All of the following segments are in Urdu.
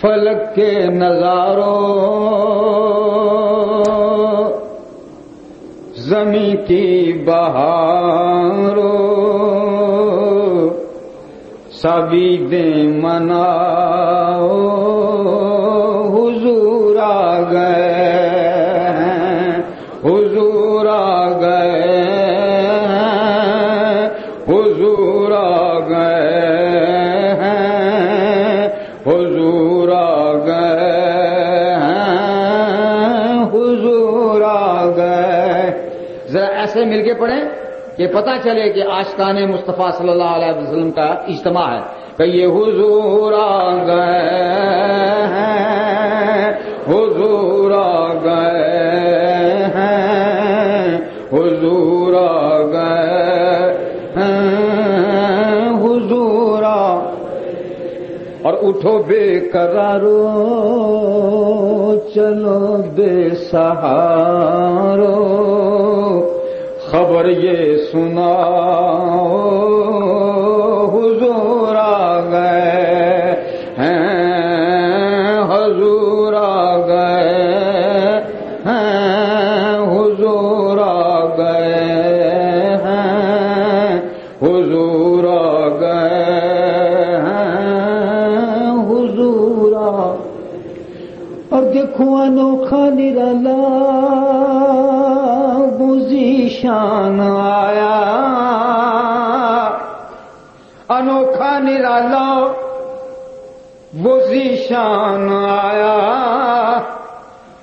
فلک کے نظاروں زمیں کی بہاروں سبھی دے مناؤ حضور آ گئے حضور آ گئے کے پڑھیں کہ پتہ چلے کہ آشقان مصطفیٰ صلی اللہ علیہ وسلم کا اجتماع ہے۔ کہ یہ حضور آ گئے ہیں۔ حضور آ گئے ہیں۔ حضور آ گئے ہیں۔ حضور آ اور اٹھو بے قرارو، چلو بے سہارو۔ خبر یہ سنا حضور آ گئے ہیں، حضور آ گئے ہیں، حضور آ گئے ہیں، حضور آ گئے ہیں، حضور اور دیکھو انوکھا نرالا بزی شان آیا انوکھا نرالا بزی شان آیا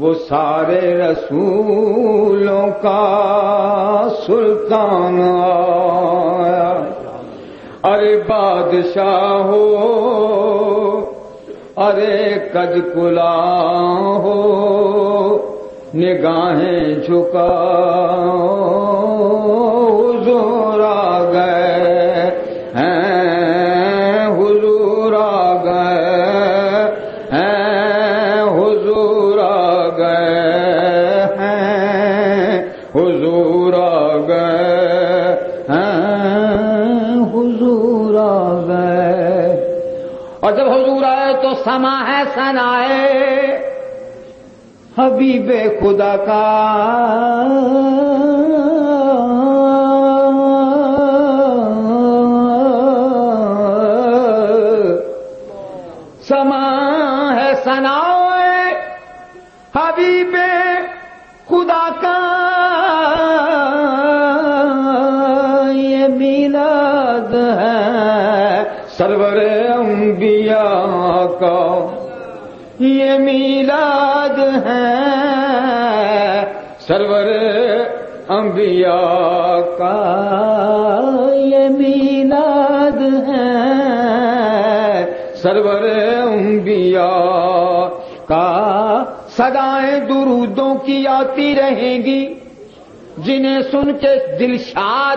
وہ سارے رسولوں کا سلطان آیا ارے بادشاہ ہو ارے کج کلا ہو نگاہیں جھکا زورا گئے۔ حبیب خدا کا۔ سما ہے سنائے حبیب خدا کا۔ یہ میلاد ہے سرور انبیاء کا۔ یہ میلاد ہے۔ سرور انبیاء کا یہ میلاد ہے۔ سرور انبیاء کا سدائیں درودوں کی آتی رہیں گی۔ جنہیں سن کے دل شاد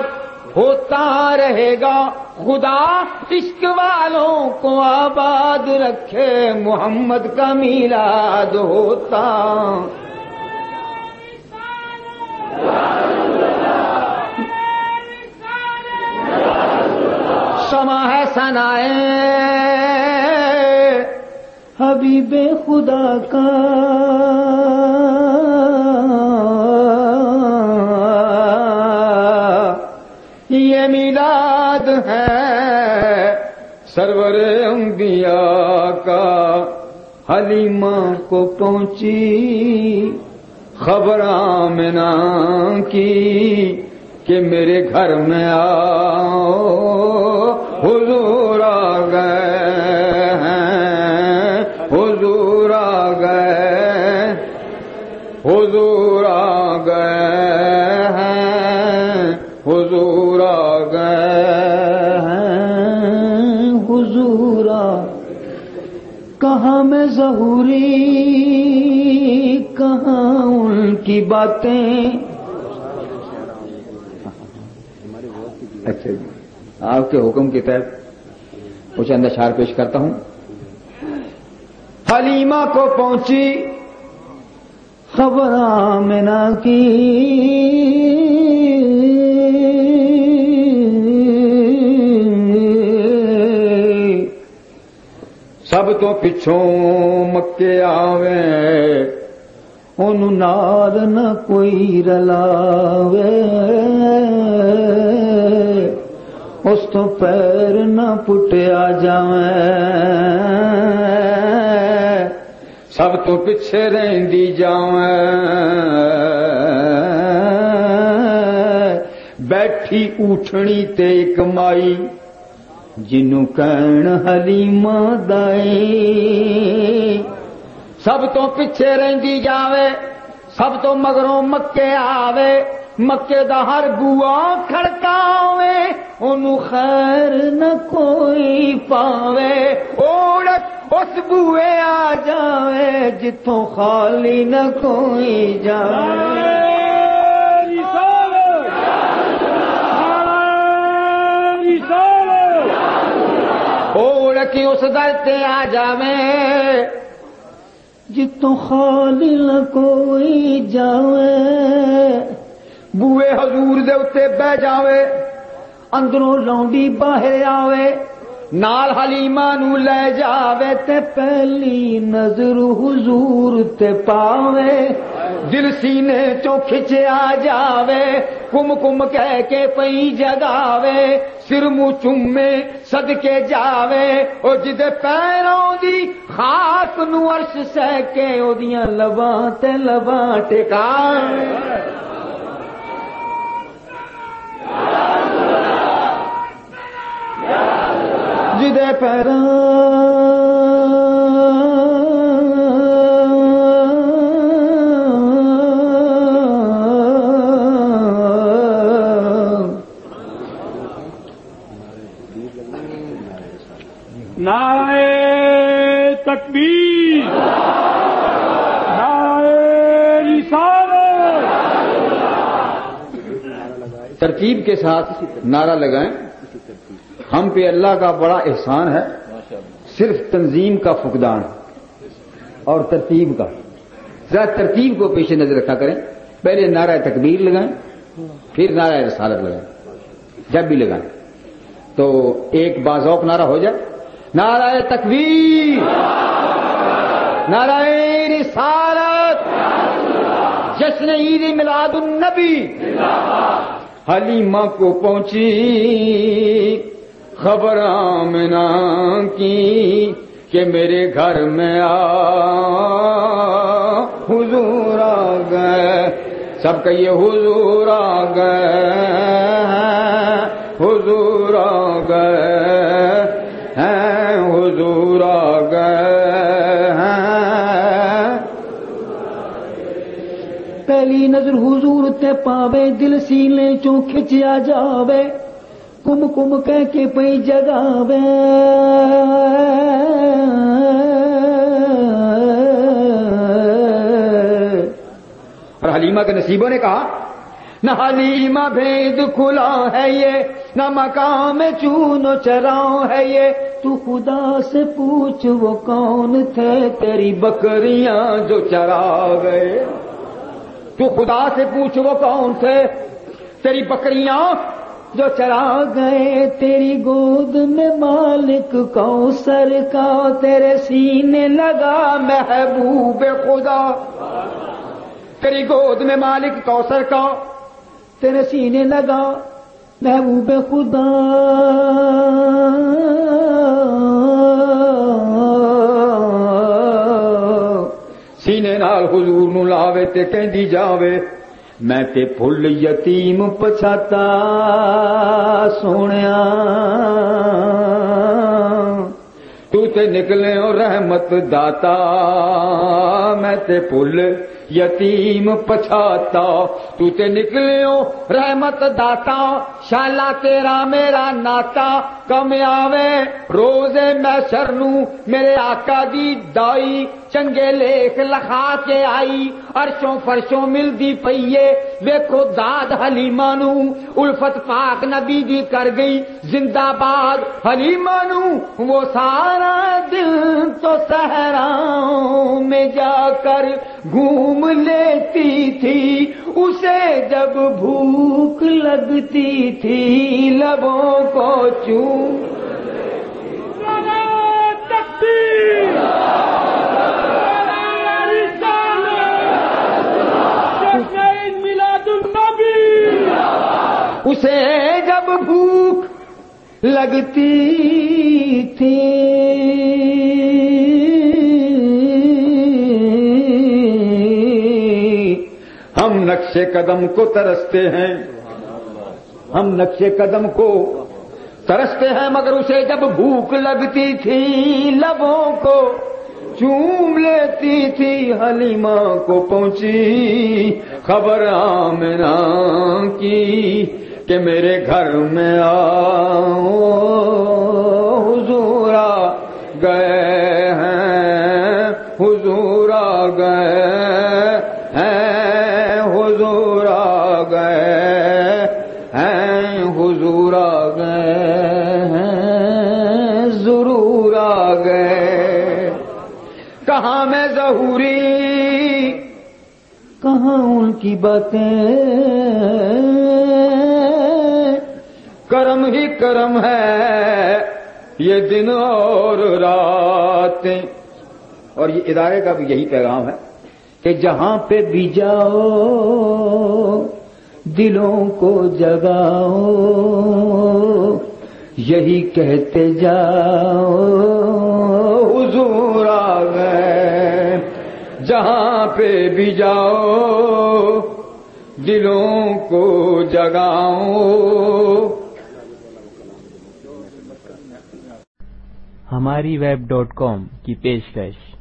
ہوتا رہے گا خدا عشق والوں کو آباد رکھے، محمد کا میلاد ہوتا۔ سما ہے سنائے حبیب خدا کا۔ ہے سرور انبیاء کا حلیمہ کو پہنچی خبر آمنا کی کہ میرے گھر میں آؤ، حضور آ گئے۔ کہاں میں ظہوری؟ کہاں ان کی باتیں؟ اچھا جی۔ آپ کے حکم کے تحت کچھ چند اشعار پیش کرتا ہوں۔ حلیمہ کو پہنچی۔ خبر آمنا کی۔ سب تو پچھوں مکے آوے ان نال نہ کوئی رلاوے اس تو پیر نہ پٹیا جائے سب تو پچھے رہی بیٹھی اٹھنی تے کمائی جنوں کہن حلیم دائی سب تو پچھے رہی جاوے، سب تو مگروں مکے آوے۔ مکے دا ہر بوا کھڑکاوے ان خیر نہ کوئی پاوے۔ اوڑک اس بوئے آ جاوے جتوں خالی نہ کوئی جاوے۔ اوڑکی اس درتے آ جاوے۔ جتوں خالی نہ کوئی جاوے۔ بوئے حضور دے اتے بہ جاوے۔ اندروں لونڈی باہر آوے۔ نال حلیمہ نو لے جاوے تے پہلی نظر حضور تے پاوے۔ دل سینے چو کھچے آ جاوے۔ کم کم کہہ کے پئی جگاوے۔ سر منہ چومے سد جاوے، او جی جدے پیروں دی خاک نو عرش سہ کے او دیاں لباں تے لباں ٹکاوے جدے جی پیر تکبیر۔ نائے رسالت۔ ترتیب کے ساتھ نعرہ لگائیں۔ ہم پہ اللہ کا بڑا احسان ہے۔ صرف تنظیم کا فقدان اور ترتیب کا۔ ذرا ترتیب کو پیش نظر رکھا کریں۔ پہلے نعرہ تکبیر لگائیں، پھر نعرہ رسالت لگائیں۔ جب بھی لگائیں تو ایک بازوق نعرہ ہو جائے۔ نعرہ تکبیر، نعرہ رسالت جشن عید میلاد النبی حلیمہ کو پہنچی خبر آمنا کی کہ میرے گھر میں آ، حضور آ گئے۔ سب کہیے حضور آ گئے، حضور آ گئے۔ پہلی نظر حضور تے پاوے، دل سینے چوں کھچیا جاوے۔ کم کم کہہ کے پئی جگہ اور حلیمہ کے نصیبوں نے کہا، نہ حلیمہ بھید کھلا ہے یہ، نہ مقام چون چراؤ ہے یہ۔ تو خدا سے پوچھ وہ کون تھے تیری بکریاں جو چرا گئے تو خدا سے پوچھ وہ کون تھے؟ تیری بکریاں جو چرا گئے، تیری گود میں مالک کو سر کا، تیرے سینے لگا محبوب خدا۔ تیری گود میں مالک کوسر کا، تیرے سینے لگا محبوب خدا۔ حضور نو لاوے تے کہندی جاوے میں تے پھل یتیم پچھاتا سونے تو تے نکلے اور رحمت داتا میں تے پھل یتیم پچھاتا، تو تے نکلے ہو رحمت داتا، شالا تیرا میرا ناتا، کم آوے روزے میں شرنو میرے آقا دی دائی، چنگے لیخ لکھا کے آئی ارشوں فرشوں مل دی پئیے، ویکھو داد حلیمہ نو، الفت پاک نبی دی کر گئی، زندہ باد حلیمہ نو، وہ سارا دل تو صحراؤں میں جا کر گھوم لیتی تھی، اسے جب بھوک لگتی تھی، لبوں کو چون اسے جب بھوک لگتی تھی۔ ہم نقش قدم کو ترستے ہیں۔ ہم نقش قدم کو ترستے ہیں، مگر اسے جب بھوک لگتی تھی، لبوں کو چوم لیتی تھی، حلیمہ کو پہنچی خبر آمنا کی کہ میرے گھر میں آؤ میں ظہوری کہاں ان کی باتیں؟ کرم ہی کرم ہے یہ دن اور راتیں اور یہ ادارے کا بھی یہی پیغام ہے کہ جہاں پہ بھی جاؤ، دلوں کو جگاؤ، یہی کہتے جاؤ۔ پہ بھی جاؤ دلوں کو جگاؤ۔ ہماری ویب ڈاٹ کام کی پیشکش۔